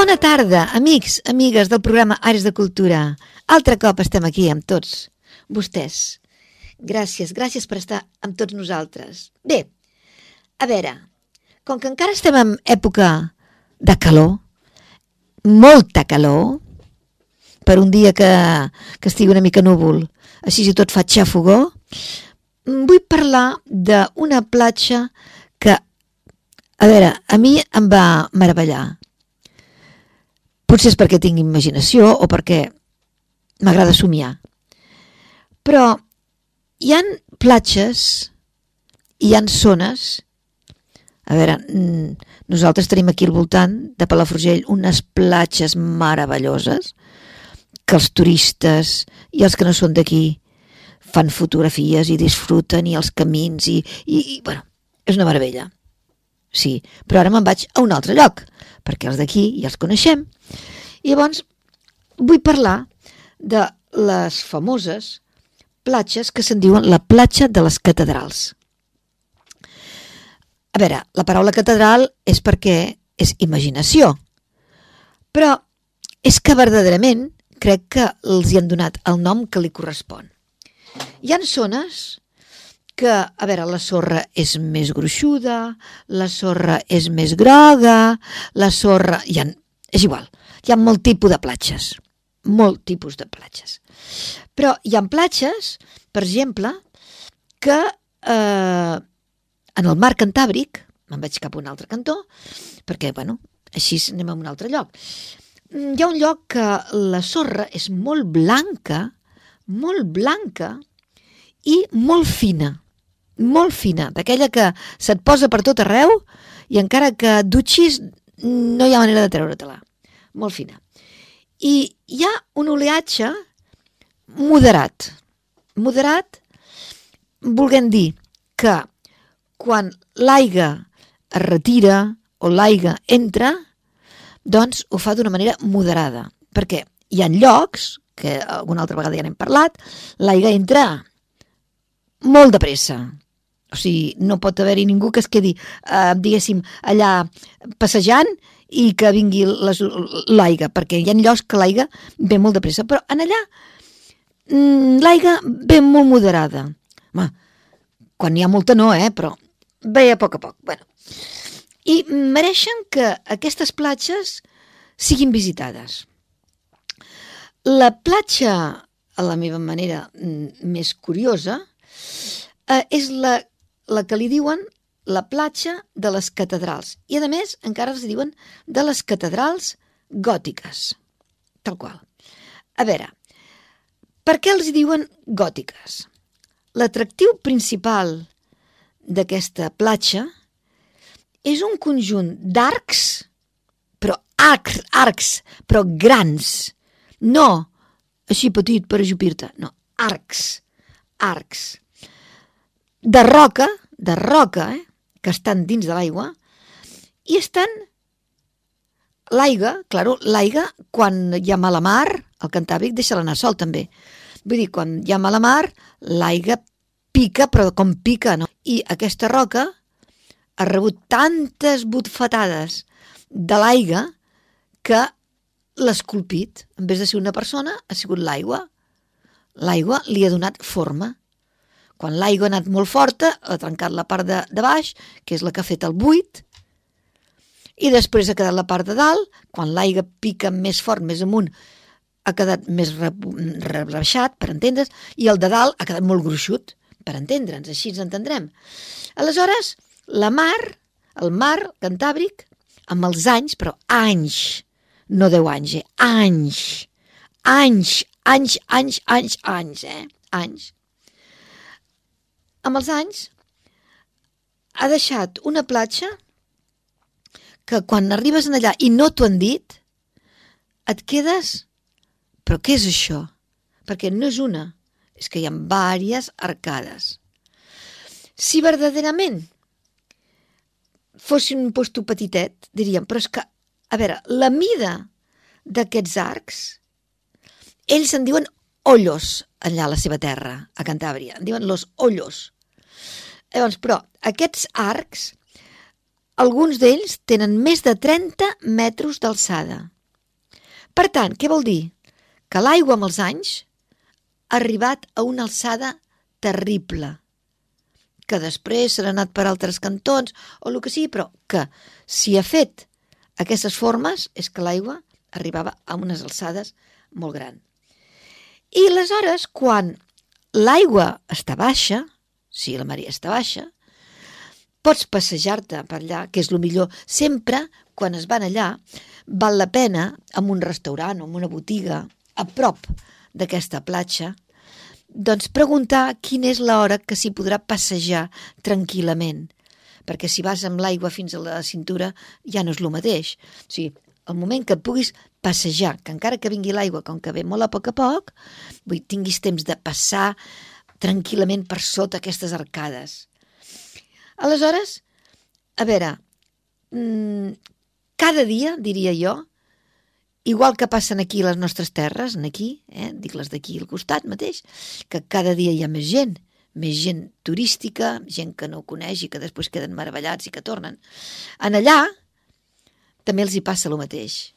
Bona tarda, amics, amigues del programa Aires de Cultura. Altre cop estem aquí amb tots vostès. Gràcies, gràcies per estar amb tots nosaltres. Bé, a veure, com que encara estem en època de calor, molta calor, per un dia que, que estigui una mica núvol, així si tot fa xafogó, vull parlar d'una platja que, a veure, a mi em va meravellar. Potser és perquè tinc imaginació o perquè m'agrada somiar. Però hi han platges, hi han zones... A veure, nosaltres tenim aquí al voltant de Palafrugell unes platges meravelloses que els turistes i els que no són d'aquí fan fotografies i disfruten i els camins i, i, i bueno, és una meravella. Sí, però ara me'n vaig a un altre lloc, perquè els d'aquí ja els coneixem. I llavors vull parlar de les famoses platges que se'n diuen la platja de les catedrals. A veure, la paraula catedral és perquè és imaginació, però és que verdaderament crec que els hi han donat el nom que li correspon. Hi han zones que, a veure, la sorra és més gruixuda, la sorra és més groga, la sorra... Hi ha, és igual, hi ha molt tipus de platges, molt tipus de platges. Però hi ha platges, per exemple, que eh, en el mar Cantàbric, me'n vaig cap a un altre cantó, perquè, bueno, així anem a un altre lloc. Hi ha un lloc que la sorra és molt blanca, molt blanca i molt fina, molt fina, d'aquella que se't posa per tot arreu i encara que dutxis no hi ha manera de treure-te-la. Molt fina. I hi ha un oleatge moderat. Moderat volguem dir que quan l'aigua es retira o l'aigua entra, doncs ho fa d'una manera moderada. Perquè hi ha llocs, que alguna altra vegada ja n'hem parlat, l'aigua entra molt de pressa. O sigui, no pot haver-hi ningú que es quedi, eh, diguéssim, allà passejant i que vingui l'aigua, perquè hi ha llocs que l'aigua ve molt de pressa. Però en allà mm, l'aigua ve molt moderada. Home, quan hi ha molta no, eh? Però ve a poc a poc. Bueno. I mereixen que aquestes platges siguin visitades. La platja, a la meva manera mm, més curiosa, eh, és la, la que li diuen la platja de les catedrals. I, a més, encara els diuen de les catedrals gòtiques. Tal qual. A veure, per què els diuen gòtiques? L'atractiu principal d'aquesta platja és un conjunt d'arcs, però arcs, arcs, però grans. No així petit per ajupir-te, no, arcs, arcs. De roca, de roca, eh, que estan dins de l'aigua, i estan l'aigua, claro, l'aigua, quan hi ha mala mar, el Cantàbric deixa l'anar sol també. Vull dir, quan hi ha mala mar, l'aigua pica, però com pica, no? I aquesta roca ha rebut tantes butfatades de l'aigua que l'ha esculpit. En vez de ser una persona, ha sigut l'aigua. L'aigua li ha donat forma. Quan l'aigua ha anat molt forta, ha trencat la part de, de baix, que és la que ha fet el buit, i després ha quedat la part de dalt, quan l'aigua pica més fort, més amunt, ha quedat més rebaixat, per entendre's, i el de dalt ha quedat molt gruixut, per entendre'ns, així ens entendrem. Aleshores, la mar, el mar Cantàbric, amb els anys, però anys, no deu anys, eh? anys, anys, anys, anys, anys, anys, eh? anys. Amb els anys ha deixat una platja que quan arribes en allà i no t'ho han dit, et quedes... Però què és això? Perquè no és una, és que hi ha diverses arcades. Si verdaderament fossin un posto petitet, diríem, però és que, a veure, la mida d'aquests arcs, ells en diuen ollos allà a la seva terra, a Cantàbria, en diuen los ollos. Llavors, però, aquests arcs, alguns d'ells tenen més de 30 metres d'alçada. Per tant, què vol dir? Que l'aigua amb els anys ha arribat a una alçada terrible, que després s'ha anat per altres cantons o el que sigui, però que si ha fet aquestes formes és que l'aigua arribava a unes alçades molt grans. I aleshores, quan l'aigua està baixa, si la maria està baixa, pots passejar-te per allà, que és el millor. Sempre, quan es van allà, val la pena, en un restaurant o en una botiga, a prop d'aquesta platja, doncs preguntar quina és l'hora que s'hi podrà passejar tranquil·lament. Perquè si vas amb l'aigua fins a la cintura ja no és el mateix. O sigui, el moment que et puguis passejar, que encara que vingui l'aigua, com que ve molt a poc a poc, vull tinguis temps de passar tranquil·lament per sota aquestes arcades. Aleshores, a veure, mmm, cada dia, diria jo, igual que passen aquí les nostres terres, aquí, eh, dic les d'aquí al costat mateix, que cada dia hi ha més gent, més gent turística, gent que no coneix i que després queden meravellats i que tornen. En allà també els hi passa el mateix.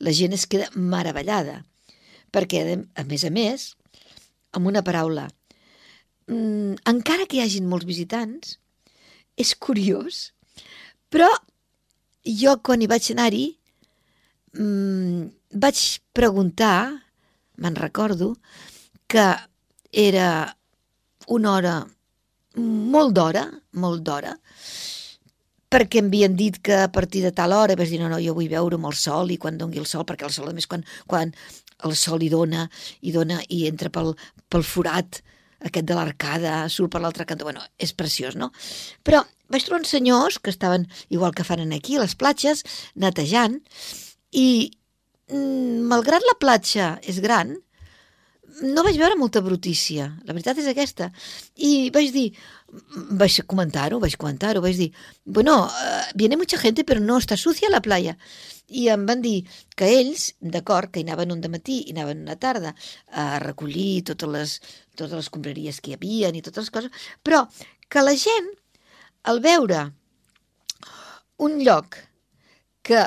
La gent es queda meravellada, perquè, a més a més, amb una paraula, mm, encara que hi hagin molts visitants, és curiós, però jo quan hi vaig anar-hi mm, vaig preguntar, me'n recordo, que era una hora, molt d'hora, molt d'hora, perquè em havien dit que a partir de tal hora vaig dir no, no, jo vull veure molt sol i quan dongui el sol, perquè el sol a més quan, quan el sol hi dona, i dona i entra pel, pel forat aquest de l'arcada, surt per l'altre cantó, bueno, és preciós, no? Però vaig trobar uns senyors que estaven, igual que fan aquí, a les platges, netejant, i mm, malgrat la platja és gran, no vaig veure molta brutícia, la veritat és aquesta. I vaig dir, vaig comentar-ho, vaig comentar-ho, vaig dir, bueno, uh, viene mucha gente però no està sucia la playa. I em van dir que ells, d'acord, que hi anaven un matí i anaven una tarda a recollir totes les, totes les compraries que hi havia i totes les coses, però que la gent, al veure un lloc que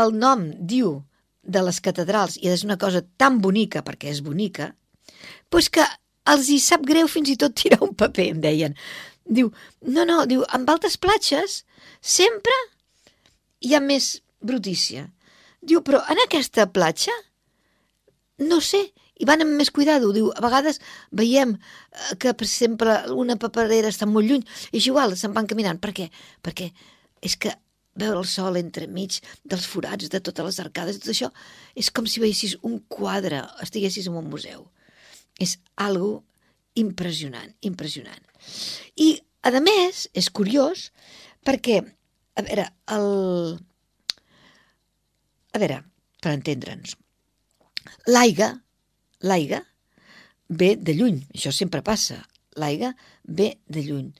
el nom diu de les catedrals i és una cosa tan bonica, perquè és bonica, doncs que els hi sap greu fins i tot tirar un paper, em deien. Diu, no, no, diu, amb altres platges sempre hi ha més brutícia. Diu, però en aquesta platja, no sé, i van amb més cuidado. Diu, a vegades veiem eh, que, per exemple, una paperera està molt lluny, és igual, se'n van caminant. Per què? Perquè és que veure el sol entremig dels forats de totes les arcades, tot això, és com si veiessis un quadre, estiguessis en un museu. És algo impressionant, impressionant. I, a més, és curiós perquè, a veure, el... A veure, per entendre'ns, l'aigua, l'aigua ve de lluny, això sempre passa, l'aigua ve de lluny.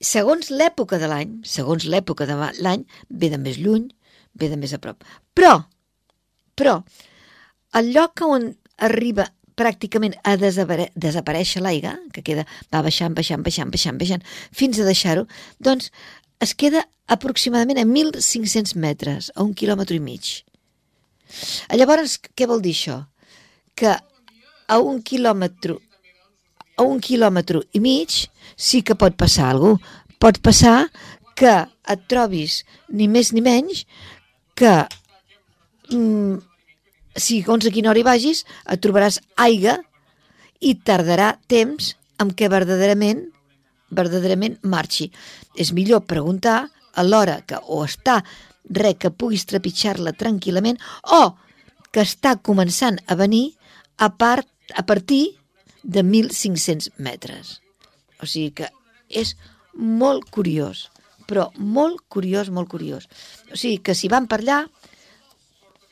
Segons l'època de l'any, segons l'època de l'any, ve de més lluny, ve de més a prop. Però, però, el lloc on arriba pràcticament a desapare desaparèixer l'aigua, que queda, va baixant, baixant, baixant, baixant, baixant, fins a deixar-ho, doncs es queda aproximadament a 1.500 metres, a un quilòmetre i mig. Llavors, què vol dir això? Que a un quilòmetre a un quilòmetre i mig sí que pot passar alguna cosa. Pot passar que et trobis ni més ni menys que mm, segons a quina hora hi vagis et trobaràs aigua i tardarà temps en què verdaderament verdaderament marxi. És millor preguntar a l'hora que o està res que puguis trepitjar-la tranquil·lament o que està començant a venir a, part, a partir de 1.500 metres. O sigui que és molt curiós, però molt curiós, molt curiós. O sigui, que si van per allà,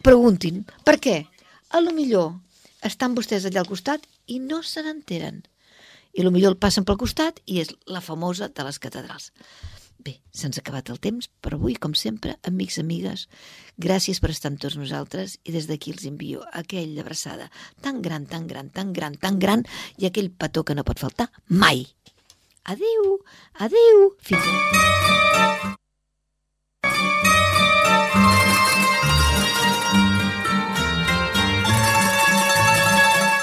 preguntin, per què? A lo millor estan vostès allà al costat i no se n'enteren. I lo millor el passen pel costat i és la famosa de les catedrals. Bé, se'ns ha acabat el temps, però avui, com sempre, amics, amigues, gràcies per estar amb tots nosaltres i des d'aquí els envio aquella abraçada tan gran, tan gran, tan gran, tan gran i aquell petó que no pot faltar mai. Adeu, adeu, fins a...